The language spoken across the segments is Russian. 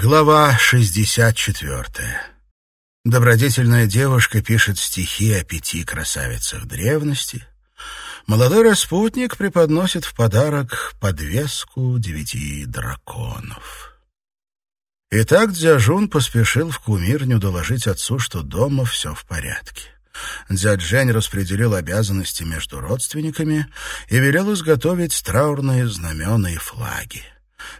Глава 64. Добродетельная девушка пишет стихи о пяти красавицах древности. Молодой распутник преподносит в подарок подвеску девяти драконов. Итак, Дзяжун поспешил в кумирню доложить отцу, что дома все в порядке. Дзяджень распределил обязанности между родственниками и велел изготовить траурные знамена и флаги.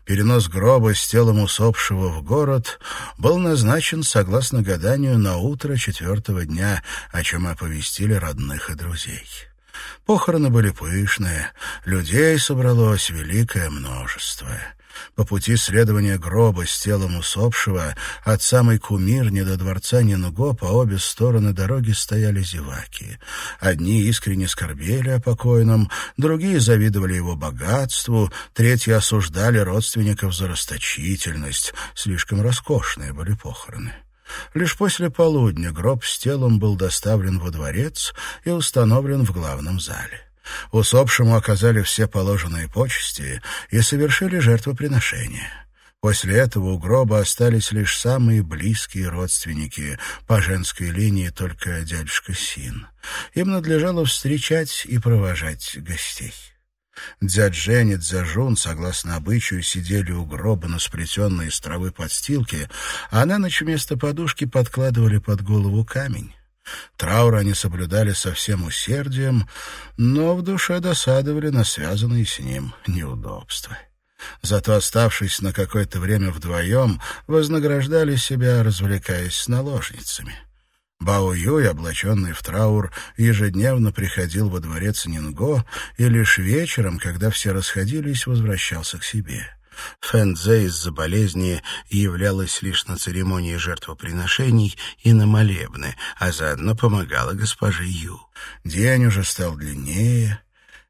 Перенос гроба с телом усопшего в город был назначен, согласно гаданию, на утро четвертого дня, о чем оповестили родных и друзей. Похороны были пышные, людей собралось великое множество. По пути следования гроба с телом усопшего от самой кумирни до дворца Нинго по обе стороны дороги стояли зеваки. Одни искренне скорбели о покойном, другие завидовали его богатству, третьи осуждали родственников за расточительность. Слишком роскошные были похороны. Лишь после полудня гроб с телом был доставлен во дворец и установлен в главном зале. Усопшему оказали все положенные почести и совершили жертвоприношение. После этого у гроба остались лишь самые близкие родственники, по женской линии только дядюшка Син. Им надлежало встречать и провожать гостей. Дзяджень и Дзяжун, согласно обычаю, сидели у гроба на сплетенной из травы подстилке, а на ночь вместо подушки подкладывали под голову камень. Траур они соблюдали со всем усердием, но в душе досадовали на связанные с ним неудобства. Зато, оставшись на какое-то время вдвоем, вознаграждали себя, развлекаясь с наложницами. Бао Юй, облаченный в траур, ежедневно приходил во дворец Нинго и лишь вечером, когда все расходились, возвращался к себе. Фэнзе из-за болезни являлась лишь на церемонии жертвоприношений и на молебны, а заодно помогала госпоже Ю. День уже стал длиннее.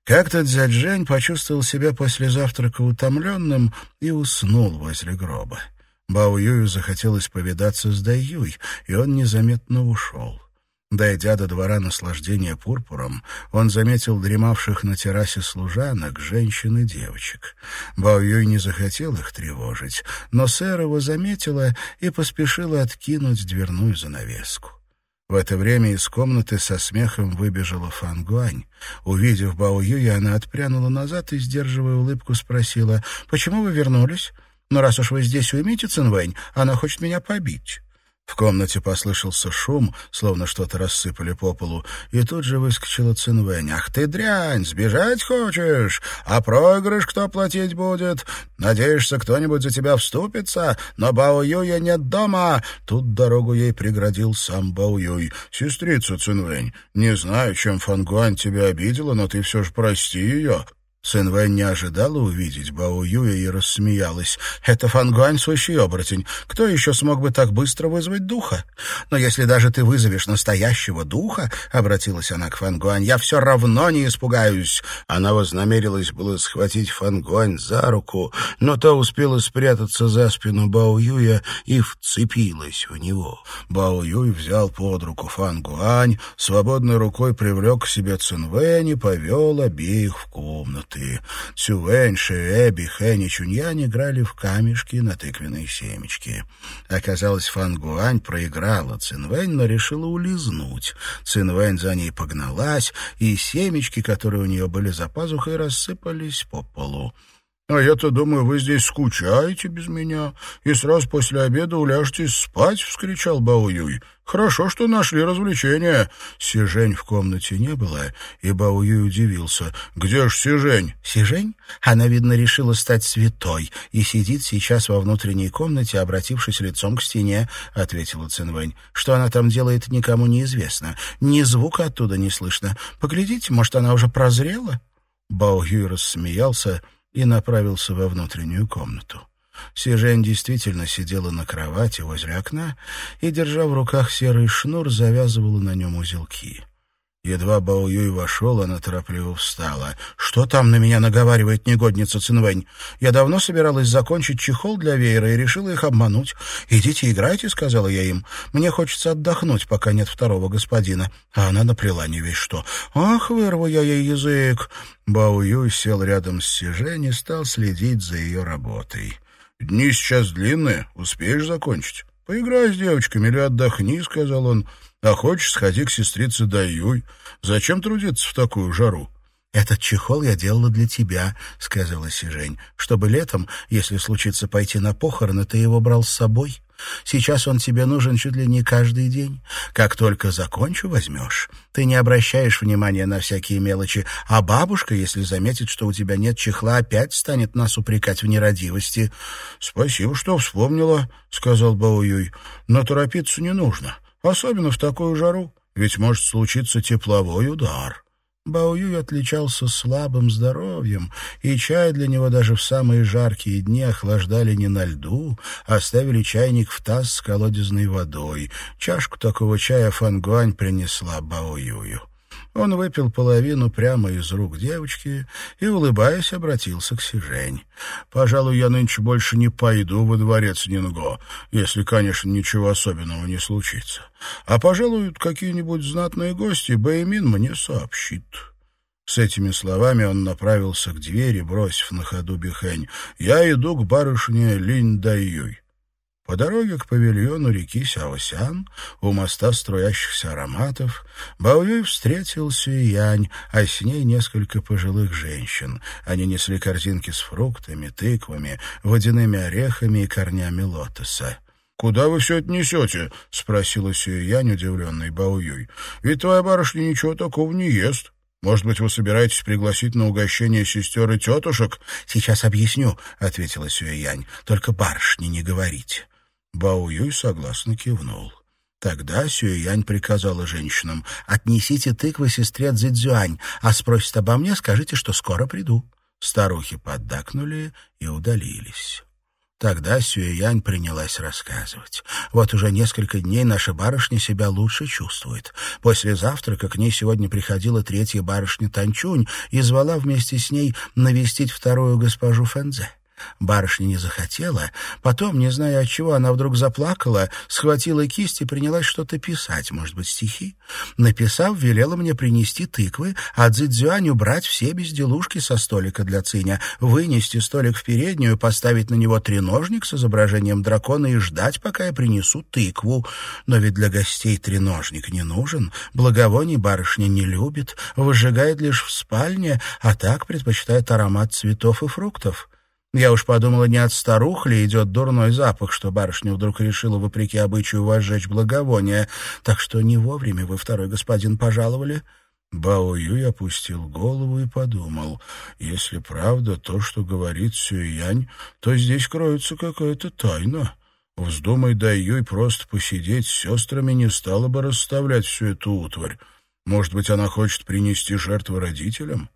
Как-то Дзяджень почувствовал себя после завтрака утомленным и уснул возле гроба. Бао Юю захотелось повидаться с Дай Юй, и он незаметно ушел. Дойдя до двора наслаждения пурпуром, он заметил дремавших на террасе служанок, женщин и девочек. Бао Юй не захотел их тревожить, но сэр его заметила и поспешила откинуть дверную занавеску. В это время из комнаты со смехом выбежала Фан Гуань. Увидев Бао Юя, она отпрянула назад и, сдерживая улыбку, спросила, «Почему вы вернулись? Но раз уж вы здесь, уймите Цинвэнь, она хочет меня побить». В комнате послышался шум, словно что-то рассыпали по полу, и тут же выскочила Цинвэнь. «Ах ты дрянь! Сбежать хочешь? А проигрыш кто платить будет? Надеешься, кто-нибудь за тебя вступится? Но Бао Юя нет дома!» Тут дорогу ей преградил сам Бао Юй. «Сестрица Цинвэнь, не знаю, чем Фангуань тебя обидела, но ты все же прости ее. Сын Вэнь не ожидала увидеть Бао Юя и рассмеялась. «Это Фангуань, сущий оборотень. Кто еще смог бы так быстро вызвать духа? Но если даже ты вызовешь настоящего духа, — обратилась она к Фангуань, — я все равно не испугаюсь». Она вознамерилась было схватить Фангуань за руку, но та успела спрятаться за спину Бао Юя и вцепилась в него. Бао Юй взял под руку Фангуань, свободной рукой привлек к себе Цинвэнь и повел обеих в комнату ты. Цювэнь, Шиэби, Хэн и Чуньянь играли в камешки на тыквенные семечки. Оказалось, Фангуань проиграла Цинвэнь, но решила улизнуть. Цинвэнь за ней погналась, и семечки, которые у нее были за пазухой, рассыпались по полу. «А я-то думаю, вы здесь скучаете без меня, и сразу после обеда уляжетесь спать», — вскричал Баоюй. «Хорошо, что нашли развлечение». Сижень в комнате не было, и Баоюй удивился. «Где ж Сижень?» «Сижень? Она, видно, решила стать святой и сидит сейчас во внутренней комнате, обратившись лицом к стене», — ответила Цинвэнь. «Что она там делает, никому не известно. Ни звука оттуда не слышно. Поглядите, может, она уже прозрела?» Баоюй рассмеялся, — и направился во внутреннюю комнату. Сижень действительно сидела на кровати возле окна и, держа в руках серый шнур, завязывала на нем узелки. Едва Бао Юй вошел, она торопливо встала. «Что там на меня наговаривает негодница Цинвэнь? Я давно собиралась закончить чехол для веера и решила их обмануть. Идите играйте», — сказала я им. «Мне хочется отдохнуть, пока нет второго господина». А она наплела не весь что. «Ах, вырву я ей язык!» Бао Юй сел рядом с Сижень и стал следить за ее работой. Дни сейчас длинные, успеешь закончить. Поиграй с девочками или отдохни, — сказал он. А хочешь, сходи к сестрице Даюй. Зачем трудиться в такую жару? «Этот чехол я делала для тебя», — сказала Сижень, «чтобы летом, если случится пойти на похороны, ты его брал с собой. Сейчас он тебе нужен чуть ли не каждый день. Как только закончу, возьмешь. Ты не обращаешь внимания на всякие мелочи, а бабушка, если заметит, что у тебя нет чехла, опять станет нас упрекать в нерадивости». «Спасибо, что вспомнила», — сказал Баоюй, «но торопиться не нужно, особенно в такую жару, ведь может случиться тепловой удар». Баоюй отличался слабым здоровьем, и чай для него даже в самые жаркие дни охлаждали не на льду, а ставили чайник в таз с колодезной водой. Чашку такого чая Фангуань принесла Баоюю. Он выпил половину прямо из рук девочки и, улыбаясь, обратился к Сижень. «Пожалуй, я нынче больше не пойду во дворец Нинго, если, конечно, ничего особенного не случится. А, пожалуй, какие-нибудь знатные гости Бэймин мне сообщит». С этими словами он направился к двери, бросив на ходу Бихэнь. «Я иду к барышне Линь Даюй». По дороге к павильону реки Сяосян, у моста струящихся ароматов, Баоюй встретил Сюянь, а с ней несколько пожилых женщин. Они несли корзинки с фруктами, тыквами, водяными орехами и корнями лотоса. «Куда вы все это несете?» — спросила Сюянь, удивленный Баоюй. «Ведь твоя барышня ничего такого не ест». Может быть, вы собираетесь пригласить на угощение сестер и тетушек? — Сейчас объясню, — ответила Сюэянь. — Только барышни не говорите. Бао Юй согласно кивнул. Тогда Сюэянь приказала женщинам, «Отнесите тыквы сестре Цзэцзюань, а спросит обо мне, скажите, что скоро приду». Старухи поддакнули и удалились. Тогда Сюэянь принялась рассказывать. Вот уже несколько дней наша барышня себя лучше чувствует. После завтрака к ней сегодня приходила третья барышня Танчунь и звала вместе с ней навестить вторую госпожу Фэнзе. Барышня не захотела. Потом, не зная от чего, она вдруг заплакала, схватила кисть и принялась что-то писать, может быть, стихи. Написав, велела мне принести тыквы, а Цзюань убрать все безделушки со столика для циня, вынести столик в переднюю, поставить на него треножник с изображением дракона и ждать, пока я принесу тыкву. Но ведь для гостей треножник не нужен, благовоний барышня не любит, выжигает лишь в спальне, а так предпочитает аромат цветов и фруктов. Я уж подумала, не от старух ли идет дурной запах, что барышня вдруг решила, вопреки обычаю, возжечь благовоние. Так что не вовремя вы, второй господин, пожаловали. Бао Юй опустил голову и подумал, если правда то, что говорит Сюянь, то здесь кроется какая-то тайна. Вздумай Дай Юй просто посидеть с сестрами, не стала бы расставлять всю эту утварь. Может быть, она хочет принести жертву родителям?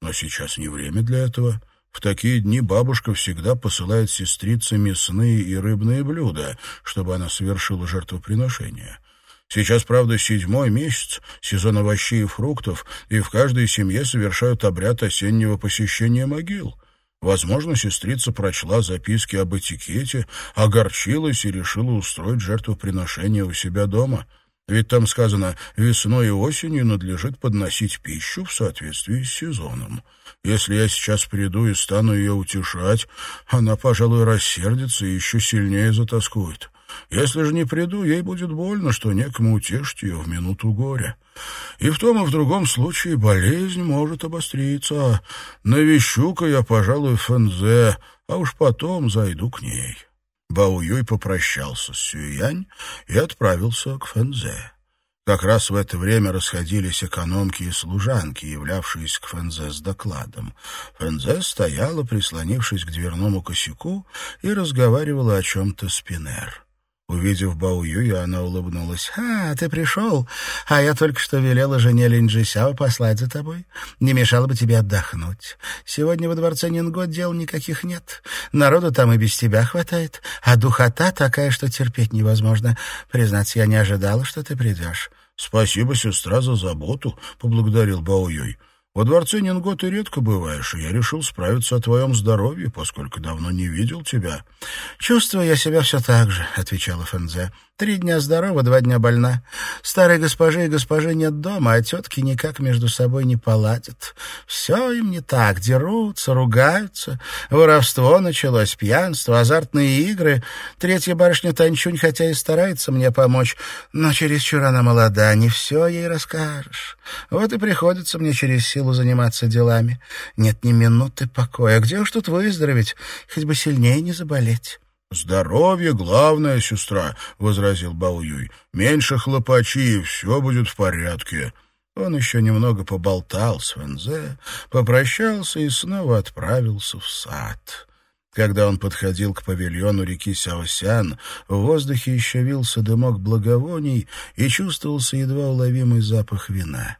Но сейчас не время для этого. — в такие дни бабушка всегда посылает сестрице мясные и рыбные блюда, чтобы она совершила жертвоприношение. Сейчас, правда, седьмой месяц, сезон овощей и фруктов, и в каждой семье совершают обряд осеннего посещения могил. Возможно, сестрица прочла записки об этикете, огорчилась и решила устроить жертвоприношение у себя дома — ведь там сказано, весной и осенью надлежит подносить пищу в соответствии с сезоном. Если я сейчас приду и стану ее утешать, она, пожалуй, рассердится и еще сильнее затаскует. Если же не приду, ей будет больно, что некому утешить ее в минуту горя. И в том и в другом случае болезнь может обостриться. Навещу-ка я, пожалуй, Фэнзе, а уж потом зайду к ней». Бао Юй попрощался с Сюянь и отправился к Фэнзе. Как раз в это время расходились экономки и служанки, являвшиеся к Фэнзе с докладом. Фэнзе стояла, прислонившись к дверному косяку, и разговаривала о чем-то с Пинер. Увидев Бао Юя, она улыбнулась. «А, ты пришел? А я только что велела жене Линджисяо послать за тобой. Не мешало бы тебе отдохнуть. Сегодня во дворце Нинго дел никаких нет. Народу там и без тебя хватает. А духота такая, что терпеть невозможно. Признаться, я не ожидала, что ты придешь». «Спасибо, сестра, за заботу», — поблагодарил Бао Юй. Во дворце Нинго ты редко бываешь, и я решил справиться о твоем здоровье, поскольку давно не видел тебя». «Чувствую я себя все так же», — отвечала Фэнзе. Три дня здорова, два дня больна. Старой госпожи и госпожи нет дома, а тетки никак между собой не поладят. Все им не так, дерутся, ругаются. Воровство началось, пьянство, азартные игры. Третья барышня Танчунь, хотя и старается мне помочь, но чересчур она молода, не все ей расскажешь. Вот и приходится мне через силу заниматься делами. Нет ни минуты покоя. Где уж тут выздороветь, хоть бы сильнее не заболеть. «Здоровье — главное, сестра», — возразил Баоюй. «Меньше хлопачи, и все будет в порядке». Он еще немного поболтал с Вензе, попрощался и снова отправился в сад. Когда он подходил к павильону реки Сяосян, в воздухе еще вился дымок благовоний и чувствовался едва уловимый запах вина.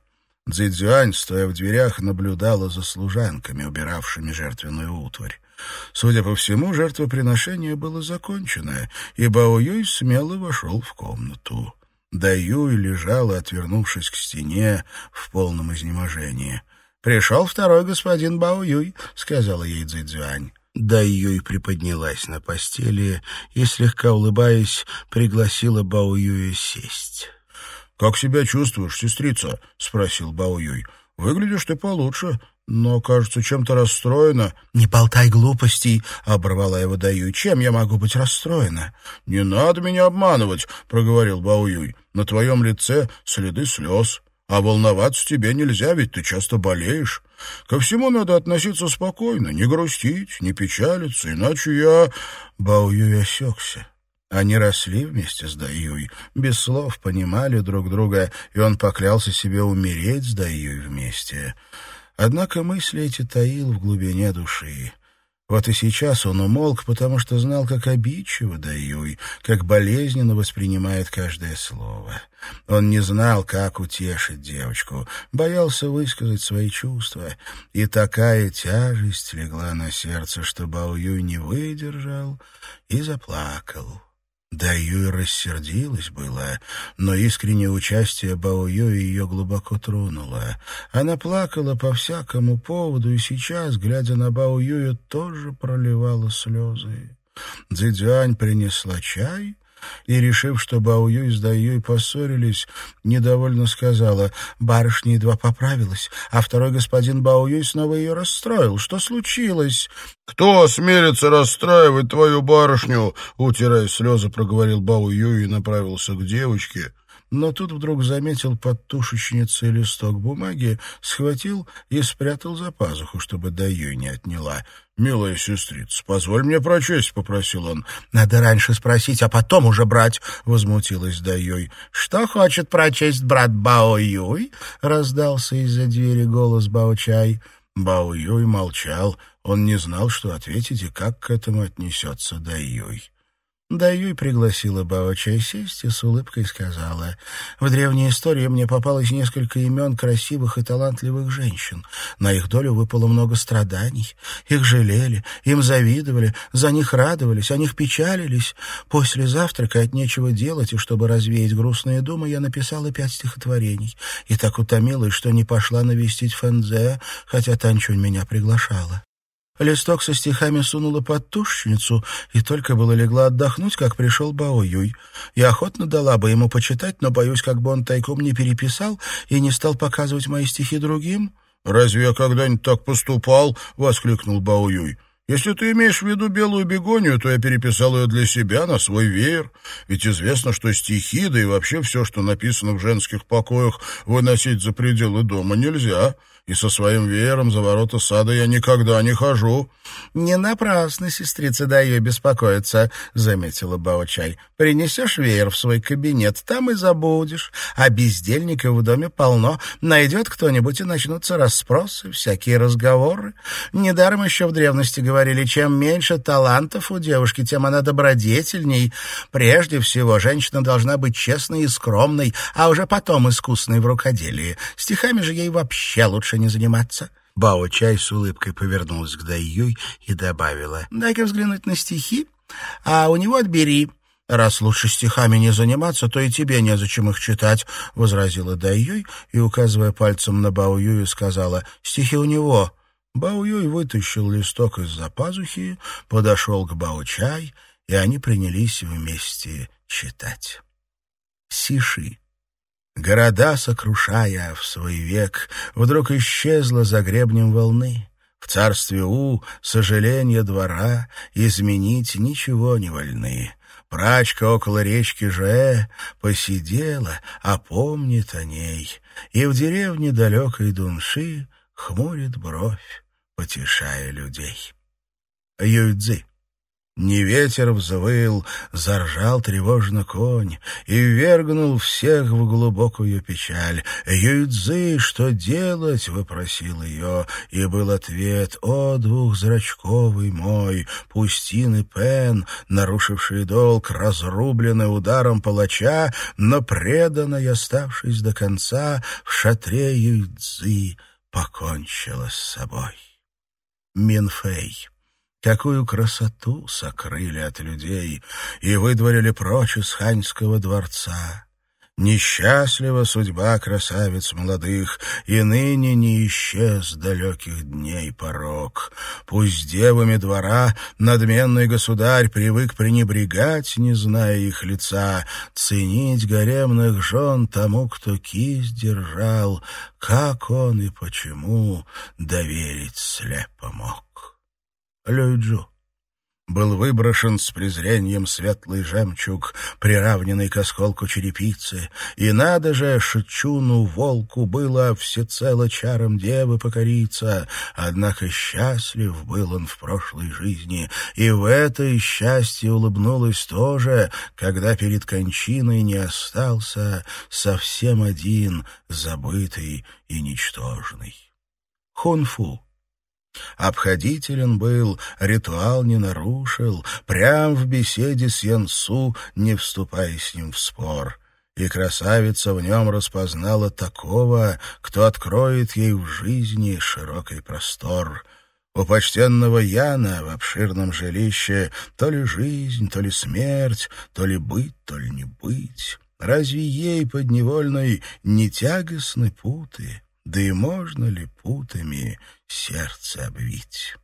Цзэцзюань, стоя в дверях, наблюдала за служанками, убиравшими жертвенную утварь. Судя по всему, жертвоприношение было закончено, и Бао Юй смело вошел в комнату. Да Юй лежала, отвернувшись к стене, в полном изнеможении. «Пришел второй господин Бао Юй», — сказала ей Цзэцзюань. Да Юй приподнялась на постели и, слегка улыбаясь, пригласила Бао Юя сесть. «Как себя чувствуешь, сестрица?» — спросил Бао Юй. «Выглядишь ты получше, но, кажется, чем-то расстроена». «Не болтай глупостей», — оборвала его Даю. «Чем я могу быть расстроена?» «Не надо меня обманывать», — проговорил Бао Юй. «На твоем лице следы слез». А волноваться тебе нельзя, ведь ты часто болеешь. Ко всему надо относиться спокойно, не грустить, не печалиться, иначе я...» Бао Юй осекся. Они росли вместе с Даюй, без слов понимали друг друга, и он поклялся себе умереть с Даюй вместе. Однако мысли эти таил в глубине души. Вот и сейчас он умолк, потому что знал, как обидчиво Даюй, как болезненно воспринимает каждое слово. Он не знал, как утешить девочку, боялся высказать свои чувства, и такая тяжесть легла на сердце, что Баоюй не выдержал и заплакал. Да Юй рассердилась было, но искреннее участие Бао Юй ее глубоко тронуло. Она плакала по всякому поводу и сейчас, глядя на Бао Юя, тоже проливала слезы. Цзэцзюань принесла чай, и, решив, что Баоюй с Даюй поссорились, недовольно сказала, «Барышня едва поправилась, а второй господин Баоюй снова ее расстроил. Что случилось?» «Кто осмелится расстраивать твою барышню?» Утирая слезы, проговорил Баоюй и направился к девочке, но тут вдруг заметил под тушечницей листок бумаги, схватил и спрятал за пазуху, чтобы Даюй не отняла. «Милая сестрица, позволь мне прочесть», — попросил он. «Надо раньше спросить, а потом уже брать», — возмутилась Даюй. «Что хочет прочесть брат Бао Юй?» — раздался из-за двери голос Бао Чай. Бао Юй молчал. Он не знал, что ответить и как к этому отнесется Даюй. Даюй пригласила Баочай сесть и с улыбкой сказала, «В древней истории мне попалось несколько имен красивых и талантливых женщин. На их долю выпало много страданий. Их жалели, им завидовали, за них радовались, о них печалились. После завтрака от нечего делать, и чтобы развеять грустные думы, я написала пять стихотворений. И так утомилась, что не пошла навестить Фэнзе, хотя Танчунь меня приглашала. Листок со стихами сунула под тушечницу и только было легла отдохнуть, как пришел Бао-Юй. Я охотно дала бы ему почитать, но боюсь, как бы он тайком не переписал и не стал показывать мои стихи другим. «Разве я когда-нибудь так поступал?» — воскликнул Бао-Юй. Если ты имеешь в виду белую бегонию, то я переписал ее для себя на свой веер. Ведь известно, что стихи, да и вообще все, что написано в женских покоях, выносить за пределы дома нельзя и со своим веером за ворота сада я никогда не хожу». «Не напрасно, сестрица Дайо, беспокоиться», — заметила Баочай. «Принесешь веер в свой кабинет, там и забудешь. А бездельников в доме полно. Найдет кто-нибудь, и начнутся расспросы, всякие разговоры. Недаром еще в древности говорили, чем меньше талантов у девушки, тем она добродетельней. Прежде всего, женщина должна быть честной и скромной, а уже потом искусной в рукоделии. Стихами же ей вообще лучше больше не заниматься. Бао Чай с улыбкой повернулась к Дайюй и добавила, «Дай-ка взглянуть на стихи, а у него отбери». «Раз лучше стихами не заниматься, то и тебе незачем их читать», — возразила Дайюй и, указывая пальцем на Бао Юю, сказала, «Стихи у него». Бао Юй вытащил листок из-за пазухи, подошел к Бао Чай и они принялись вместе читать. Сиши. Города, сокрушая в свой век, вдруг исчезла за гребнем волны. В царстве У сожаление двора изменить ничего не вольны. Прачка около речки Же посидела, а помнит о ней, и в деревне далекой Дунши хмурит бровь, потешая людей. Юйцзы. Не ветер взвыл, заржал тревожно конь и ввергнул всех в глубокую печаль. «Юйцзы, что делать?» — вопросил ее, и был ответ «О, двухзрачковый мой, Пустин и Пен, нарушивший долг, разрубленный ударом палача, но преданной, оставшись до конца, в шатре Юйцзы покончила с собой». Минфей Какую красоту сокрыли от людей и выдворили прочь из ханьского дворца. Несчастлива судьба красавиц молодых, и ныне не исчез далеких дней порог. Пусть девами двора надменный государь привык пренебрегать, не зная их лица, ценить гаремных жен тому, кто кисть держал, как он и почему доверить слепо мог. Люйджу. Был выброшен с презрением светлый жемчуг, приравненный к осколку черепицы, и надо же, Шичуну, волку, было всецело чаром девы покориться, однако счастлив был он в прошлой жизни, и в это счастье улыбнулось тоже, когда перед кончиной не остался совсем один, забытый и ничтожный. Хунфу Обходителен был, ритуал не нарушил, прям в беседе с Янсу, не вступая с ним в спор. И красавица в нем распознала такого, кто откроет ей в жизни широкий простор. У почтенного Яна в обширном жилище то ли жизнь, то ли смерть, то ли быть, то ли не быть. Разве ей подневольной не тягостны путы? Да и можно ли путами сердце обвить?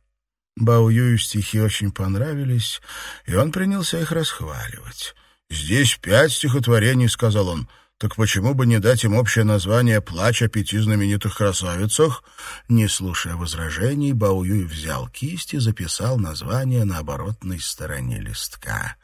Баую стихи очень понравились, и он принялся их расхваливать. «Здесь пять стихотворений», — сказал он. Так почему бы не дать им общее название «Плач о пяти знаменитых красавицах»? Не слушая возражений, Баоюй взял кисть и записал название на оборотной стороне листка.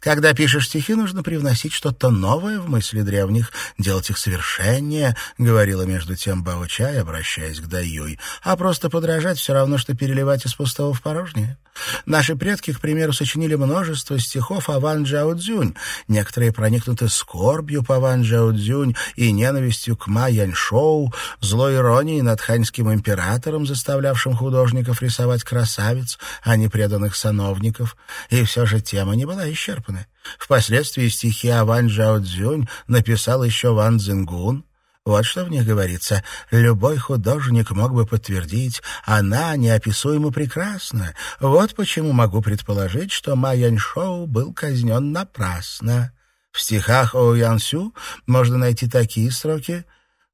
Когда пишешь стихи, нужно привносить что-то новое в мысли древних, делать их совершеннее, — говорила между тем Бао-чай, обращаясь к Даюй, а просто подражать все равно, что переливать из пустого в порожнее. Наши предки, к примеру, сочинили множество стихов о Ван Джао Цзюнь. Некоторые проникнуты скорбью по Ван Джао Цзюнь и ненавистью к Ма Яньшоу, злой иронией над ханьским императором, заставлявшим художников рисовать красавиц, а не преданных сановников. И все же тема не была исчерпана. Впоследствии стихи о Ван Джао Цзюнь написал еще Ван Цзингун, вот что в них говорится. Любой художник мог бы подтвердить, она неописуемо прекрасна. Вот почему могу предположить, что Ма Яньшоу был казнен напрасно. В стихах о Янсю можно найти такие строки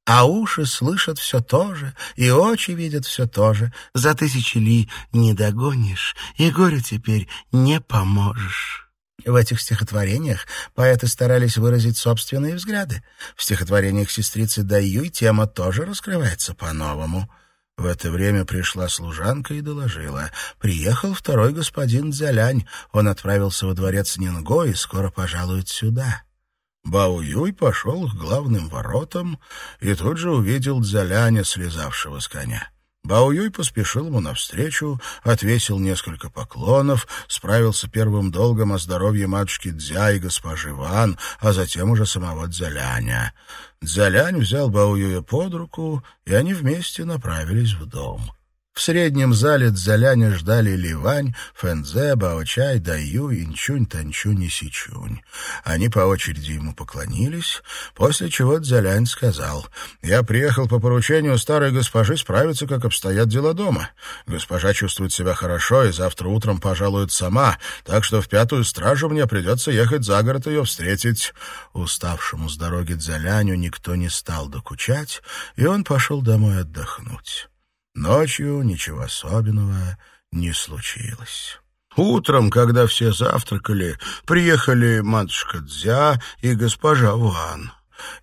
а уши слышат все то же, и очи видят все то же. За тысячи ли не догонишь, и горю теперь не поможешь. В этих стихотворениях поэты старались выразить собственные взгляды. В стихотворениях сестрицы Даюй тема тоже раскрывается по-новому. В это время пришла служанка и доложила. Приехал второй господин Дзялянь. Он отправился во дворец Нинго и скоро пожалует сюда. Бао Юй пошел к главным воротам и тут же увидел Дзяляня, слезавшего с коня. Баоюй поспешил ему навстречу, отвесил несколько поклонов, справился первым долгом о здоровье матушки Дзя и госпожи Ван, а затем уже самого Дзяляня. Дзялянь взял Баоюя под руку, и они вместе направились в дом. В среднем зале Дзяляня ждали Ливань, Фэнзе, Баочай, Даю, Инчунь, Танчунь и Сичунь. Они по очереди ему поклонились, после чего Дзялянь сказал, «Я приехал по поручению старой госпожи справиться, как обстоят дела дома. Госпожа чувствует себя хорошо и завтра утром пожалует сама, так что в пятую стражу мне придется ехать за город ее встретить». Уставшему с дороги Дзяляню никто не стал докучать, и он пошел домой отдохнуть. Ночью ничего особенного не случилось. Утром, когда все завтракали, приехали матушка Дзя и госпожа Ван.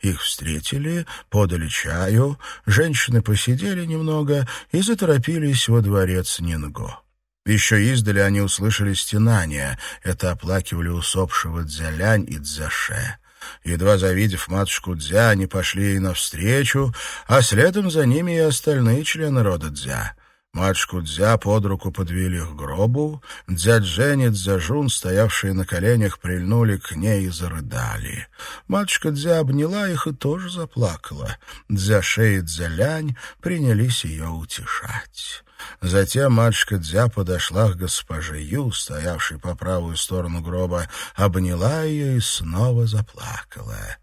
Их встретили, подали чаю, женщины посидели немного и заторопились во дворец Нинго. Еще издали они услышали стенания, это оплакивали усопшего Дзялянь и Дзяше. Едва завидев матушку Дзя, они пошли ей навстречу, а следом за ними и остальные члены рода Дзя. Матушку Дзя под руку подвели к гробу, Дзя Джен и Дзяжун, стоявшие на коленях, прильнули к ней и зарыдали. Матушка Дзя обняла их и тоже заплакала. Дзяше и Дзялянь принялись ее утешать. Затем матушка Дзя подошла к госпоже Ю, стоявшей по правую сторону гроба, обняла ее и снова заплакала.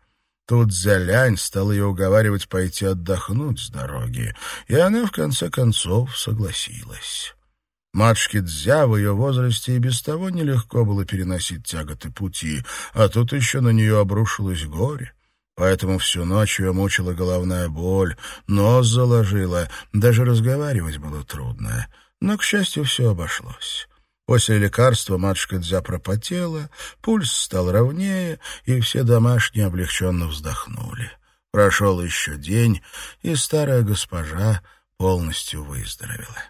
Тут Зялянь стал ее уговаривать пойти отдохнуть с дороги, и она, в конце концов, согласилась. Матушке Дзя в ее возрасте и без того нелегко было переносить тяготы пути, а тут еще на нее обрушилось горе. Поэтому всю ночь ее мучила головная боль, нос заложила, даже разговаривать было трудно. Но, к счастью, все обошлось. После лекарства матушка Дзя пропотела, пульс стал ровнее, и все домашние облегченно вздохнули. Прошел еще день, и старая госпожа полностью выздоровела.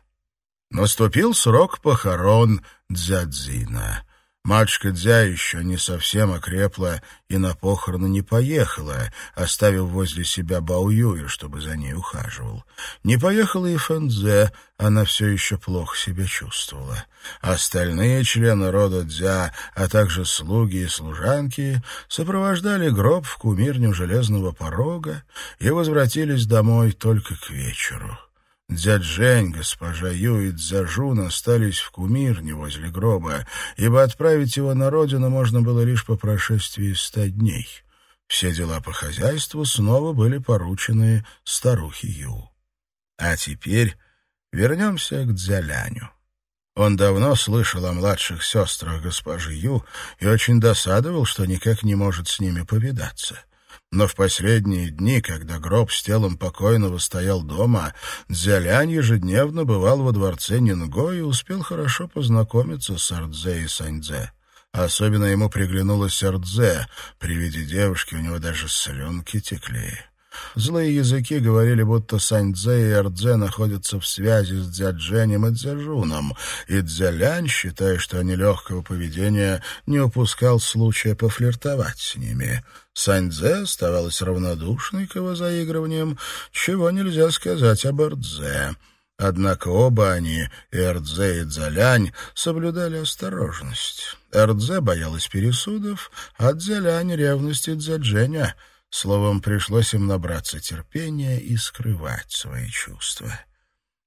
Наступил срок похорон Дзядзина. Матушка Дзя еще не совсем окрепла и на похороны не поехала, оставив возле себя Баоюя, чтобы за ней ухаживал. Не поехала и Фэнзе, она все еще плохо себя чувствовала. Остальные члены рода Дзя, а также слуги и служанки, сопровождали гроб в кумирню железного порога и возвратились домой только к вечеру. Дядь Жень, госпожа Ю и Дзяжун остались в кумирне возле гроба, ибо отправить его на родину можно было лишь по прошествии ста дней. Все дела по хозяйству снова были поручены старухе Ю. А теперь вернемся к Дзяляню. Он давно слышал о младших сестрах госпожи Ю и очень досадовал, что никак не может с ними повидаться. Но в последние дни, когда гроб с телом покойного стоял дома, Дзялянь ежедневно бывал во дворце Нинго и успел хорошо познакомиться с Ардзе и Саньдзе. Особенно ему приглянулась Ардзе. При виде девушки у него даже слюнки текли. Злые языки говорили, будто Саньцзе и Эрдзе находятся в связи с Дзядженем и Дзяжуном, и Дзялянь, считая, что они легкого поведения, не упускал случая пофлиртовать с ними. Саньцзе оставалась равнодушной к его заигрываниям, чего нельзя сказать об Эрдзе. Однако оба они, Эрдзе, и Дзялянь, соблюдали осторожность. Эрдзе боялась пересудов, а Дзялянь — ревности Дзядженя — Словом, пришлось им набраться терпения и скрывать свои чувства.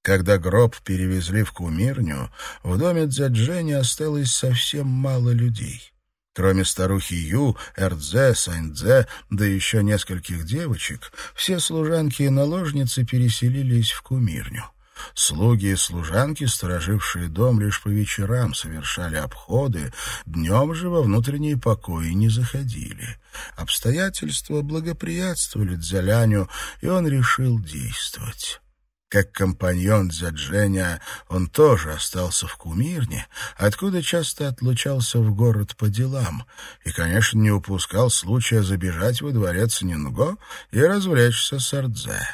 Когда гроб перевезли в кумирню, в доме Дзяджени осталось совсем мало людей. Кроме старухи Ю, Эрдзе, Саньдзе, да еще нескольких девочек, все служанки и наложницы переселились в кумирню. Слуги и служанки, сторожившие дом, лишь по вечерам совершали обходы, днем же во внутренние покои не заходили. Обстоятельства благоприятствовали Дзяляню, и он решил действовать. Как компаньон Дзядженя, он тоже остался в Кумирне, откуда часто отлучался в город по делам, и, конечно, не упускал случая забежать во дворец Нинго и развлечься с Ардзе.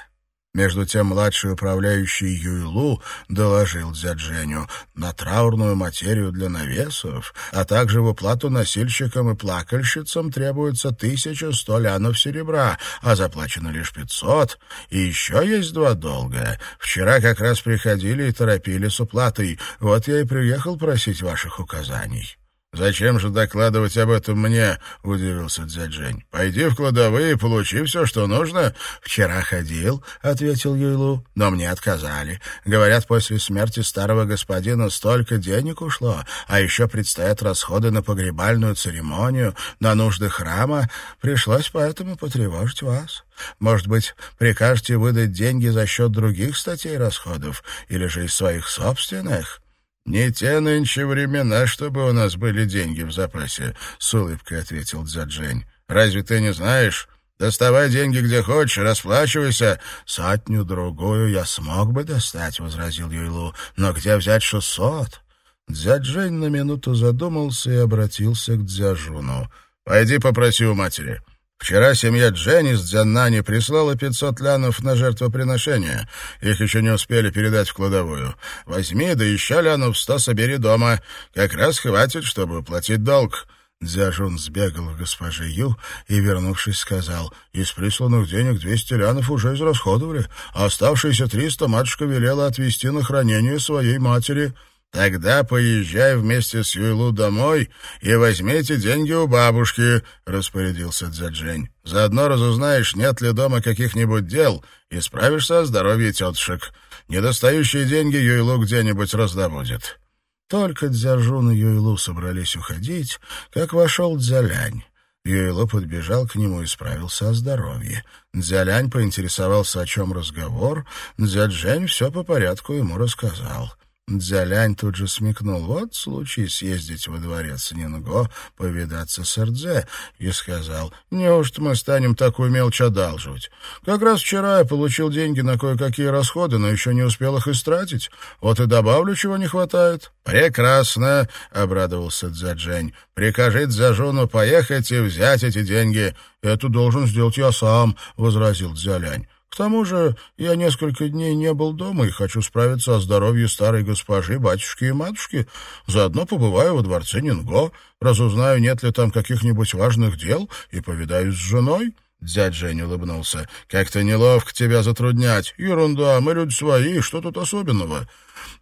Между тем младший управляющий Юйлу доложил Дзядженю на траурную материю для навесов, а также в уплату носильщикам и плакальщицам требуется тысяча сто лянов серебра, а заплачено лишь пятьсот. И еще есть два долга. Вчера как раз приходили и торопили с уплатой. Вот я и приехал просить ваших указаний. «Зачем же докладывать об этом мне?» — удивился Дзяджень. «Пойди в кладовые и получи все, что нужно». «Вчера ходил», — ответил Юйлу, — «но мне отказали. Говорят, после смерти старого господина столько денег ушло, а еще предстоят расходы на погребальную церемонию, на нужды храма. Пришлось поэтому потревожить вас». Может быть, прикажете выдать деньги за счет других статей расходов или же из своих собственных?» «Не те нынче времена, чтобы у нас были деньги в запасе», — с улыбкой ответил Дзяджень. «Разве ты не знаешь? Доставай деньги где хочешь, расплачивайся. Сотню-другую я смог бы достать», — возразил Юйлу. «Но где взять шестьсот?» Дзяджень на минуту задумался и обратился к Дзяжуну. «Пойди попроси у матери. Вчера семья Дженни с Дзяннани прислала 500 лянов на жертвоприношение. Их еще не успели передать в кладовую. Возьми, да еще лянов сто собери дома. Как раз хватит, чтобы уплатить долг». Дзяжун сбегал к госпоже Ю и, вернувшись, сказал, «Из присланных денег двести лянов уже израсходовали, а оставшиеся триста матушка велела отвезти на хранение своей матери». «Тогда поезжай вместе с Юйлу домой и возьмите деньги у бабушки», — распорядился Дзяджень. «Заодно разузнаешь, нет ли дома каких-нибудь дел, и справишься о здоровье тетушек. Недостающие деньги Юйлу где-нибудь раздобудет». Только Дзяжун и Юйлу собрались уходить, как вошел Дзялянь. Юйло подбежал к нему и справился о здоровье. Дзялянь поинтересовался, о чем разговор. Дзяджень все по порядку ему рассказал. Дзялянь тут же смекнул, вот случай съездить во дворец Нинго, повидаться с Эрдзе, и сказал, неужто мы станем такую мелочь одалживать? Как раз вчера я получил деньги на кое-какие расходы, но еще не успел их истратить. Вот и добавлю, чего не хватает. Прекрасно, — обрадовался Дзяджень. Прикажи Дзяжуну поехать и взять эти деньги. Это должен сделать я сам, — возразил Дзялянь. К тому же я несколько дней не был дома и хочу справиться о здоровье старой госпожи, батюшки и матушки. Заодно побываю во дворце Нинго, разузнаю, нет ли там каких-нибудь важных дел, и повидаюсь с женой». Дядь Жень улыбнулся. «Как-то неловко тебя затруднять. Ерунда, мы люди свои, что тут особенного?»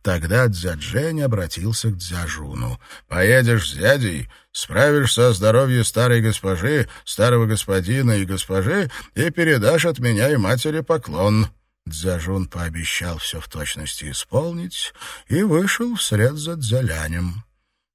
Тогда дядь Жень обратился к Дзяжуну. «Поедешь с дядей, справишься о здоровье старой госпожи, старого господина и госпожи и передашь от меня и матери поклон». Дзяжун пообещал все в точности исполнить и вышел вслед за Дзялянем.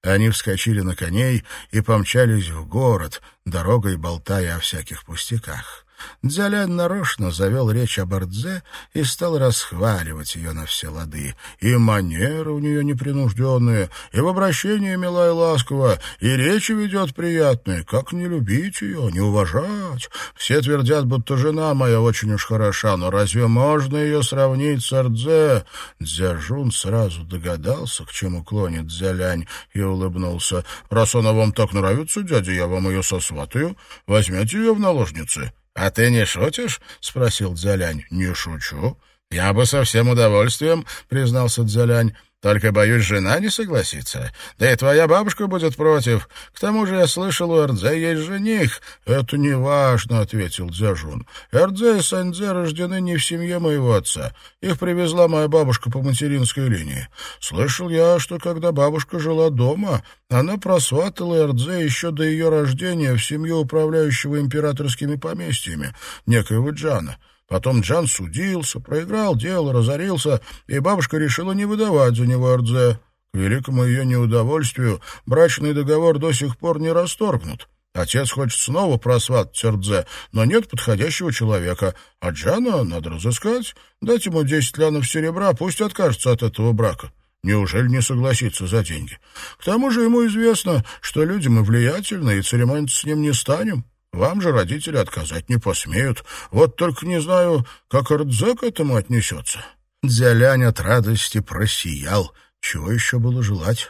Они вскочили на коней и помчались в город, дорогой болтая о всяких пустяках. Дзялян нарочно завел речь о Бардзе и стал расхваливать ее на все лады. И манеры у нее непринужденные, и в обращении мила и ласково, и речи ведет приятные. Как не любить ее, не уважать? Все твердят, будто жена моя очень уж хороша, но разве можно ее сравнить с Ардзе? Дзяжун сразу догадался, к чему клонит Дзялянь, и улыбнулся. «Раз она вам так нравится, дядя, я вам ее сосватаю. Возьмете ее в наложницы». «А ты не шутишь?» — спросил Дзялянь. «Не шучу. Я бы со всем удовольствием», — признался Дзялянь. Только, боюсь, жена не согласится. Да и твоя бабушка будет против. К тому же я слышал, у Эрдзе есть жених. — Это не важно, — ответил Дзяжун. — Эрдзе и Саньдзе рождены не в семье моего отца. Их привезла моя бабушка по материнской линии. Слышал я, что когда бабушка жила дома, она просватала Эрдзе еще до ее рождения в семью управляющего императорскими поместьями, некоего Джана. Потом Джан судился, проиграл дело, разорился, и бабушка решила не выдавать за него Эрдзе. К великому ее неудовольствию брачный договор до сих пор не расторгнут. Отец хочет снова просватать Эрдзе, но нет подходящего человека. А Джана надо разыскать, дать ему десять лянов серебра, пусть откажется от этого брака. Неужели не согласится за деньги? К тому же ему известно, что люди мы влиятельны, и церемониться с ним не станем. Вам же родители отказать не посмеют. Вот только не знаю, как Ардзе к этому отнесется». Дзялянь от радости просиял. Чего еще было желать?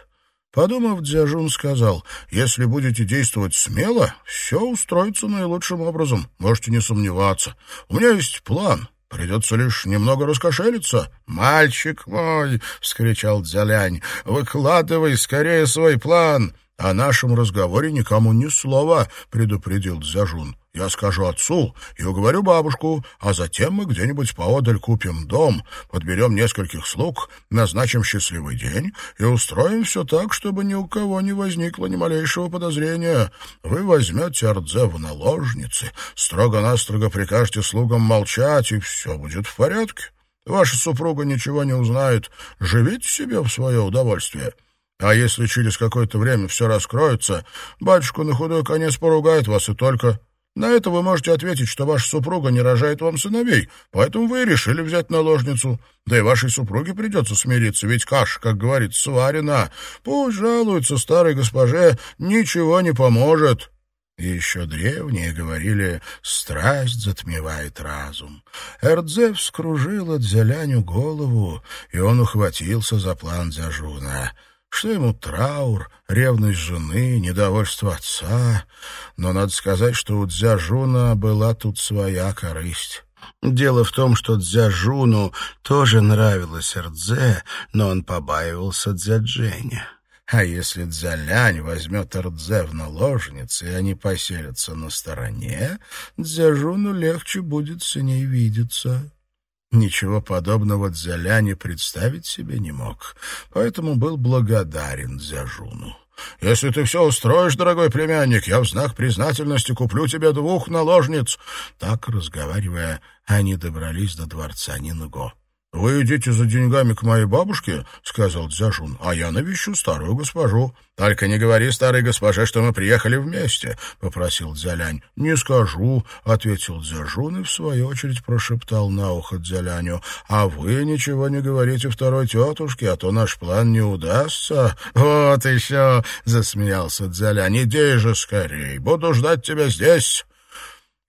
Подумав, Дзяжун сказал, «Если будете действовать смело, все устроится наилучшим образом. Можете не сомневаться. У меня есть план. Придется лишь немного раскошелиться». «Мальчик мой!» — вскричал Дзялянь. «Выкладывай скорее свой план!» «О нашем разговоре никому ни слова», — предупредил Дзяжун. «Я скажу отцу и уговорю бабушку, а затем мы где-нибудь поодаль купим дом, подберем нескольких слуг, назначим счастливый день и устроим все так, чтобы ни у кого не возникло ни малейшего подозрения. Вы возьмете Ардзе в наложницы, строго-настрого прикажете слугам молчать, и все будет в порядке. Ваша супруга ничего не узнает. Живите себе в свое удовольствие». А если через какое-то время все раскроется, батюшка на худой конец поругает вас и только. На это вы можете ответить, что ваша супруга не рожает вам сыновей, поэтому вы и решили взять наложницу. Да и вашей супруге придется смириться, ведь каша, как говорит, сварена. Пусть жалуется старой госпоже, ничего не поможет». Еще древние говорили «страсть затмевает разум». Эрдзе вскружила Дзяляню голову, и он ухватился за план Дзяжуна. Что ему траур, ревность жены, недовольство отца. Но надо сказать, что у Дзяжуна была тут своя корысть. Дело в том, что Дзяжуну тоже нравилась Рдзе, но он побаивался Дзядженя. А если Дзялянь возьмет Рдзе в наложницы, и они поселятся на стороне, Дзяжуну легче будет с ней видеться. Ничего подобного Дзяляне представить себе не мог, поэтому был благодарен Дзяжуну. «Если ты все устроишь, дорогой племянник, я в знак признательности куплю тебе двух наложниц». Так, разговаривая, они добрались до дворца Нинго. «Вы идите за деньгами к моей бабушке», — сказал Дзяжун, — «а я навещу старую госпожу». «Только не говори старой госпоже, что мы приехали вместе», — попросил Дзялянь. «Не скажу», — ответил Дзяжун и в свою очередь прошептал на ухо Дзяляню. «А вы ничего не говорите второй тетушке, а то наш план не удастся». «Вот еще», — засмеялся Дзялянь, — «иди же скорей, буду ждать тебя здесь».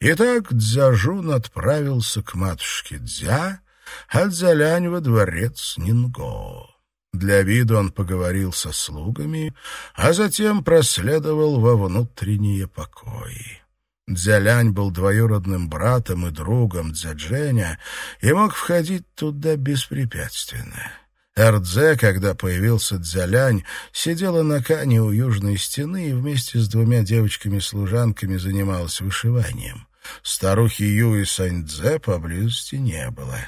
Итак, Дзяжун отправился к матушке Дзя, а Дзялянь во дворец Нинго. Для виду он поговорил со слугами, а затем проследовал во внутренние покои. Дзялянь был двоюродным братом и другом Дзядженя и мог входить туда беспрепятственно. Эрдзе, когда появился Дзялянь, сидела на кане у южной стены и вместе с двумя девочками-служанками занималась вышиванием. Старухи Ю и Саньдзе поблизости не было.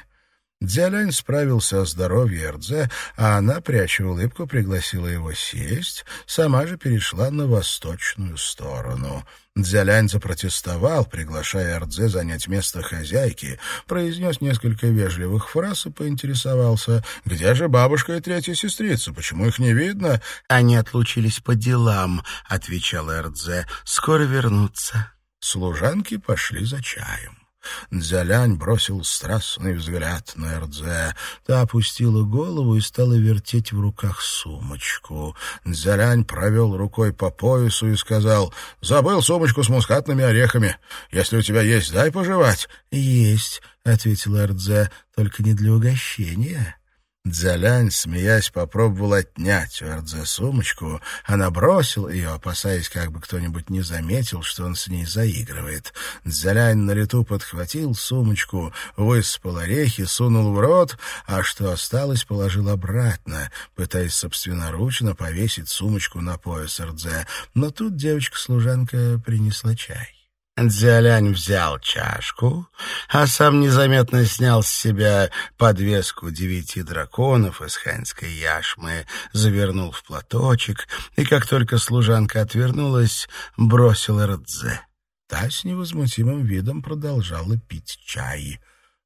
Дзялянь справился о здоровье Эрдзе, а она, пряча улыбку, пригласила его сесть, сама же перешла на восточную сторону. Дзялянь запротестовал, приглашая Эрдзе занять место хозяйки, произнес несколько вежливых фраз и поинтересовался, где же бабушка и третья сестрица, почему их не видно? «Они отлучились по делам», — отвечал Эрдзе, — «скоро вернутся». Служанки пошли за чаем. Дзялянь бросил страстный взгляд на Эрдзе. Та опустила голову и стала вертеть в руках сумочку. Дзялянь провел рукой по поясу и сказал, «Забыл сумочку с мускатными орехами. Если у тебя есть, дай пожевать». «Есть», — ответил Эрдзе, — «только не для угощения». Дзялянь, смеясь, попробовал отнять у Эрдзе сумочку. Она бросила ее, опасаясь, как бы кто-нибудь не заметил, что он с ней заигрывает. Дзялянь на лету подхватил сумочку, высыпал орехи, сунул в рот, а что осталось, положил обратно, пытаясь собственноручно повесить сумочку на пояс Эрдзе. Но тут девочка-служанка принесла чай. Дзялянь взял чашку, а сам незаметно снял с себя подвеску девяти драконов из ханьской яшмы, завернул в платочек и, как только служанка отвернулась, бросил Эрдзе. Та с невозмутимым видом продолжала пить чай.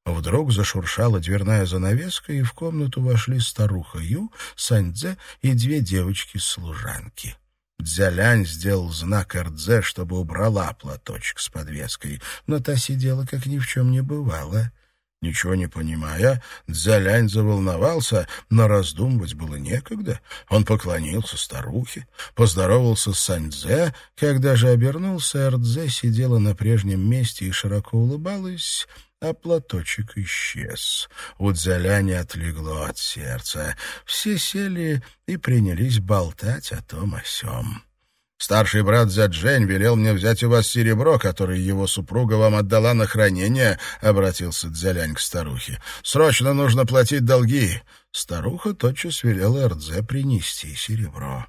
Вдруг зашуршала дверная занавеска, и в комнату вошли старуха Ю, Саньдзе и две девочки-служанки. Дзялянь сделал знак Эрдзе, чтобы убрала платочек с подвеской, но та сидела, как ни в чем не бывало. Ничего не понимая, Дзялянь заволновался, но раздумывать было некогда. Он поклонился старухе, поздоровался с Саньдзе. Когда же обернулся, Эрдзе сидела на прежнем месте и широко улыбалась, а платочек исчез. У Дзяляня отлегло от сердца. Все сели и принялись болтать о том о сём. Старший брат Дзяджень велел мне взять у вас серебро, которое его супруга вам отдала на хранение, — обратился Дзялянь к старухе. — Срочно нужно платить долги. Старуха тотчас велела Эрдзе принести серебро.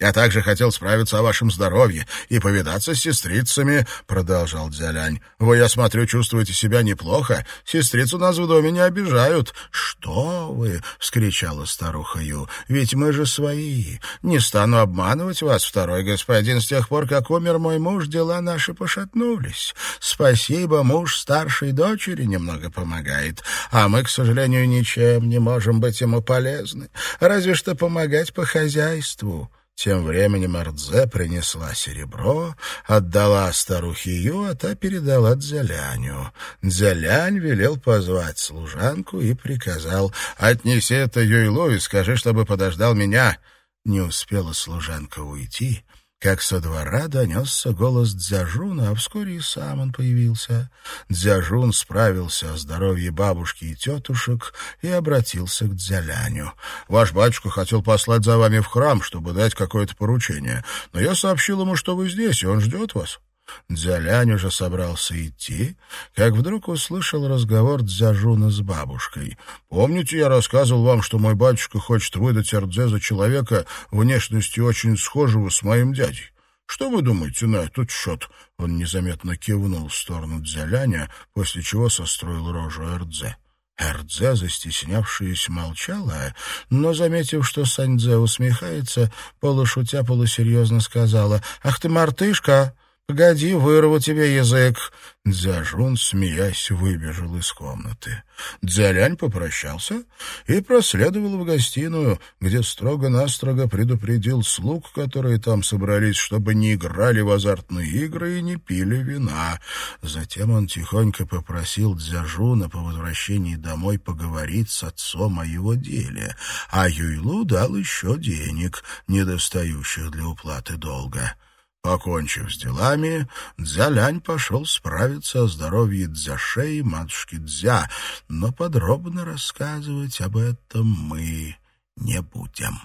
Я также хотел справиться о вашем здоровье и повидаться с сестрицами, — продолжал Дзялянь. — Вы, я смотрю, чувствуете себя неплохо. Сестриц у нас в доме не обижают. — Что вы? — вскричала старуха Ю. — Ведь мы же свои. Не стану обманывать вас, второй господин. С тех пор, как умер мой муж, дела наши пошатнулись. Спасибо, муж старшей дочери немного помогает. А мы, к сожалению, ничем не можем быть ему полезны. Разве что помогать по хозяйству. Тем временем Ардзе принесла серебро, отдала старухе Ю, а та передала Дзяляню. Дзялянь велел позвать служанку и приказал «Отнеси это Юйлу и скажи, чтобы подождал меня». Не успела служанка уйти, как со двора донесся голос Дзяжуна, а вскоре и сам он появился. Дзяжун справился о здоровье бабушки и тетушек и обратился к Дзяляню. «Ваш батюшка хотел послать за вами в храм, чтобы дать какое-то поручение, но я сообщил ему, что вы здесь, и он ждет вас». Дзялянь уже собрался идти, как вдруг услышал разговор Дзяжуна с бабушкой. «Помните, я рассказывал вам, что мой батюшка хочет выдать Эрдзе за человека внешностью очень схожего с моим дядей? Что вы думаете на этот счет?» Он незаметно кивнул в сторону Дзяляня, после чего состроил рожу Эрдзе. Эрдзе, застеснявшись, молчала, но, заметив, что Саньдзе усмехается, полушутя полусерьезно сказала, «Ах ты, мартышка!» «Погоди, вырву тебе язык!» Дзяжун, смеясь, выбежал из комнаты. Дзялянь попрощался и проследовал в гостиную, где строго-настрого предупредил слуг, которые там собрались, чтобы не играли в азартные игры и не пили вина. Затем он тихонько попросил Дзяжуна по возвращении домой поговорить с отцом о его деле, а Юйлу дал еще денег, недостающих для уплаты долга. Покончив с делами, Дзялянь пошел справиться о здоровье Дзяше и матушки Дзя, но подробно рассказывать об этом мы не будем.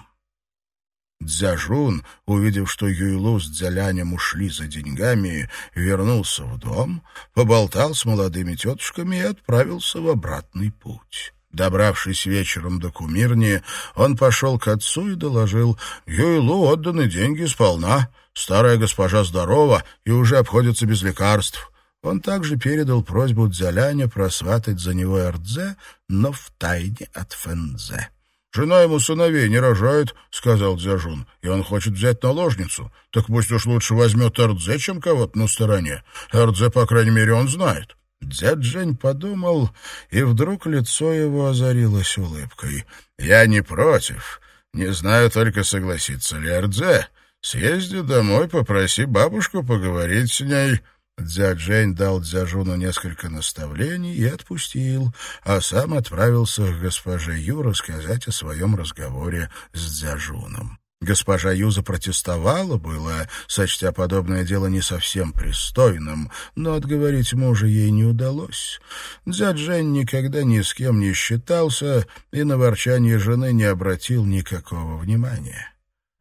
Дзяжун, увидев, что Юйлу с Дзялянем ушли за деньгами, вернулся в дом, поболтал с молодыми тетушками и отправился в обратный путь. Добравшись вечером до кумирни, он пошел к отцу и доложил, «Юйлу отданы деньги сполна, старая госпожа здорова и уже обходится без лекарств». Он также передал просьбу Дзяляня просватать за него Эрдзе, но в тайне от Фэнзе. «Жена ему сыновей не рожает», — сказал Дзяжун, — «и он хочет взять наложницу. Так пусть уж лучше возьмет Эрдзе, чем кого-то на стороне. Эрдзе, по крайней мере, он знает». Дядь Жень подумал, и вдруг лицо его озарилось улыбкой. «Я не против. Не знаю только, согласится ли Эрдзе. Съезди домой, попроси бабушку поговорить с ней». Дядь Жень дал Дзяжуну несколько наставлений и отпустил, а сам отправился к госпоже Ю рассказать о своем разговоре с Дзяжуном. Госпожа Ю запротестовала было, сочтя подобное дело не совсем пристойным, но отговорить мужа ей не удалось. Дядь Жень никогда ни с кем не считался и на ворчание жены не обратил никакого внимания.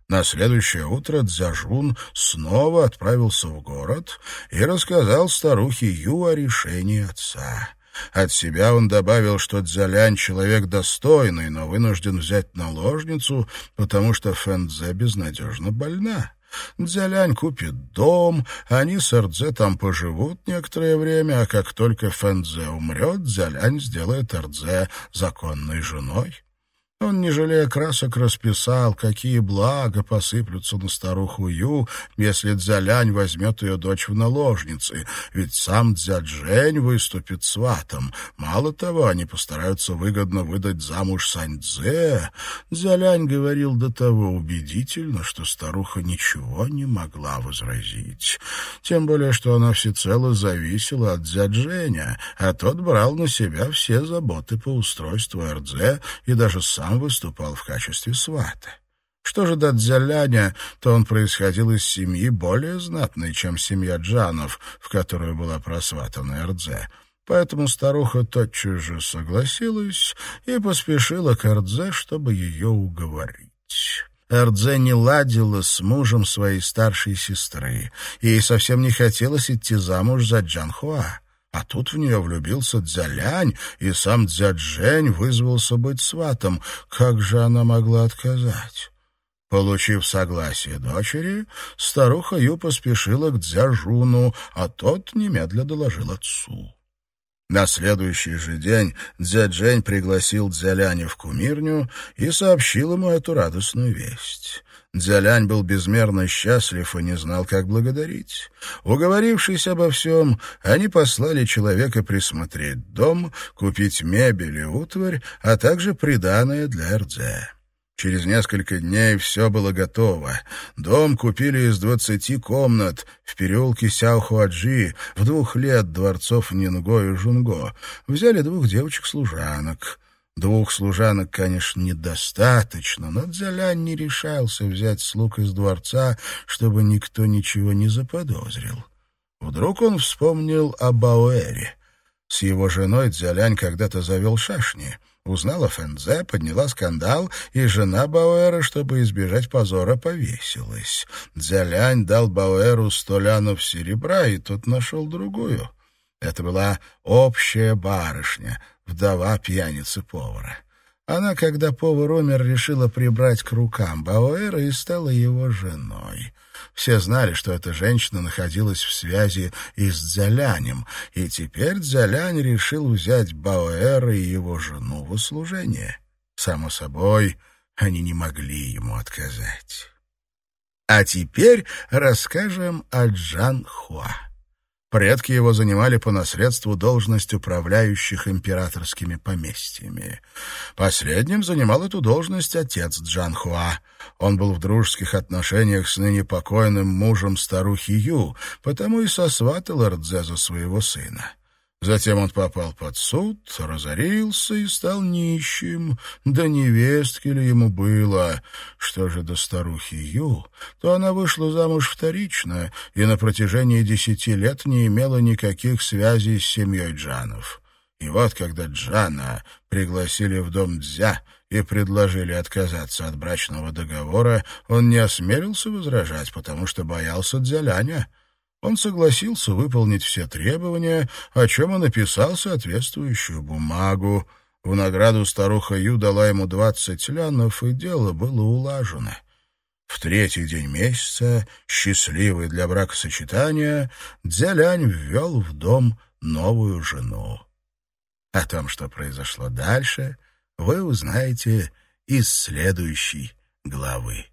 На следующее утро Дзяжун снова отправился в город и рассказал старухе Ю о решении отца. От себя он добавил, что Дзялянь человек достойный, но вынужден взять наложницу, потому что Фэнзе безнадежно больна. Дзялянь купит дом, они с Эрдзе там поживут некоторое время, а как только Фэнзе умрет, Дзялянь сделает Эрдзе законной женой. Он, не жалея красок, расписал, какие блага посыплются на старуху Ю, если Дзялянь возьмет ее дочь в наложницы, ведь сам Дзяджень выступит сватом. Мало того, они постараются выгодно выдать замуж Саньцзе. Дзялянь говорил до того убедительно, что старуха ничего не могла возразить. Тем более, что она всецело зависела от Дзядженя, а тот брал на себя все заботы по устройству Эрдзе и даже сам сам выступал в качестве свата. Что же до Дзяляня, то он происходил из семьи более знатной, чем семья Джанов, в которую была просватана Эрдзе. Поэтому старуха тотчас же согласилась и поспешила к Эрдзе, чтобы ее уговорить. Эрдзе не ладила с мужем своей старшей сестры, ей совсем не хотелось идти замуж за Джанхуа. А тут в нее влюбился Дзялянь, и сам Дзяджень вызвался быть сватом. Как же она могла отказать? Получив согласие дочери, старуха Ю поспешила к Дзяжуну, а тот немедля доложил отцу. На следующий же день Дзяджень пригласил Дзяляня в кумирню и сообщил ему эту радостную весть. Дзялянь был безмерно счастлив и не знал, как благодарить. Уговорившись обо всем, они послали человека присмотреть дом, купить мебель и утварь, а также приданое для Эрдзе. Через несколько дней все было готово. Дом купили из двадцати комнат в переулке Сяохуаджи, в двух лет дворцов Нинго и Жунго. Взяли двух девочек-служанок. Двух служанок, конечно, недостаточно, но Дзялянь не решался взять слуг из дворца, чтобы никто ничего не заподозрил. Вдруг он вспомнил о Бауэре. С его женой Дзялянь когда-то завел шашни. Узнала Фэнзе, подняла скандал, и жена Бауэра, чтобы избежать позора, повесилась. Дзялянь дал Бауэру сто лянов серебра, и тот нашел другую. Это была общая барышня, вдова пьяницы-повара. Она, когда повар умер, решила прибрать к рукам Бауэра и стала его женой. Все знали, что эта женщина находилась в связи и с Дзялянем, и теперь Дзялянь решил взять Бауэра и его жену в услужение. Само собой, они не могли ему отказать. А теперь расскажем о Джан Хуа. Предки его занимали по наследству должность управляющих императорскими поместьями. Последним занимал эту должность отец Джанхуа. Он был в дружеских отношениях с ныне покойным мужем старухи Ю, потому и сосватал Эрдзе за своего сына. Затем он попал под суд, разорился и стал нищим. Да невестки ли ему было? Что же до старухи Ю, то она вышла замуж вторично и на протяжении десяти лет не имела никаких связей с семьей Джанов. И вот когда Джана пригласили в дом Дзя и предложили отказаться от брачного договора, он не осмелился возражать, потому что боялся Дзяляня. Он согласился выполнить все требования, о чем и написал соответствующую бумагу. В награду старуха Ю дала ему двадцать лянов, и дело было улажено. В третий день месяца, счастливый для бракосочетания, Дзялянь ввел в дом новую жену. О том, что произошло дальше, вы узнаете из следующей главы.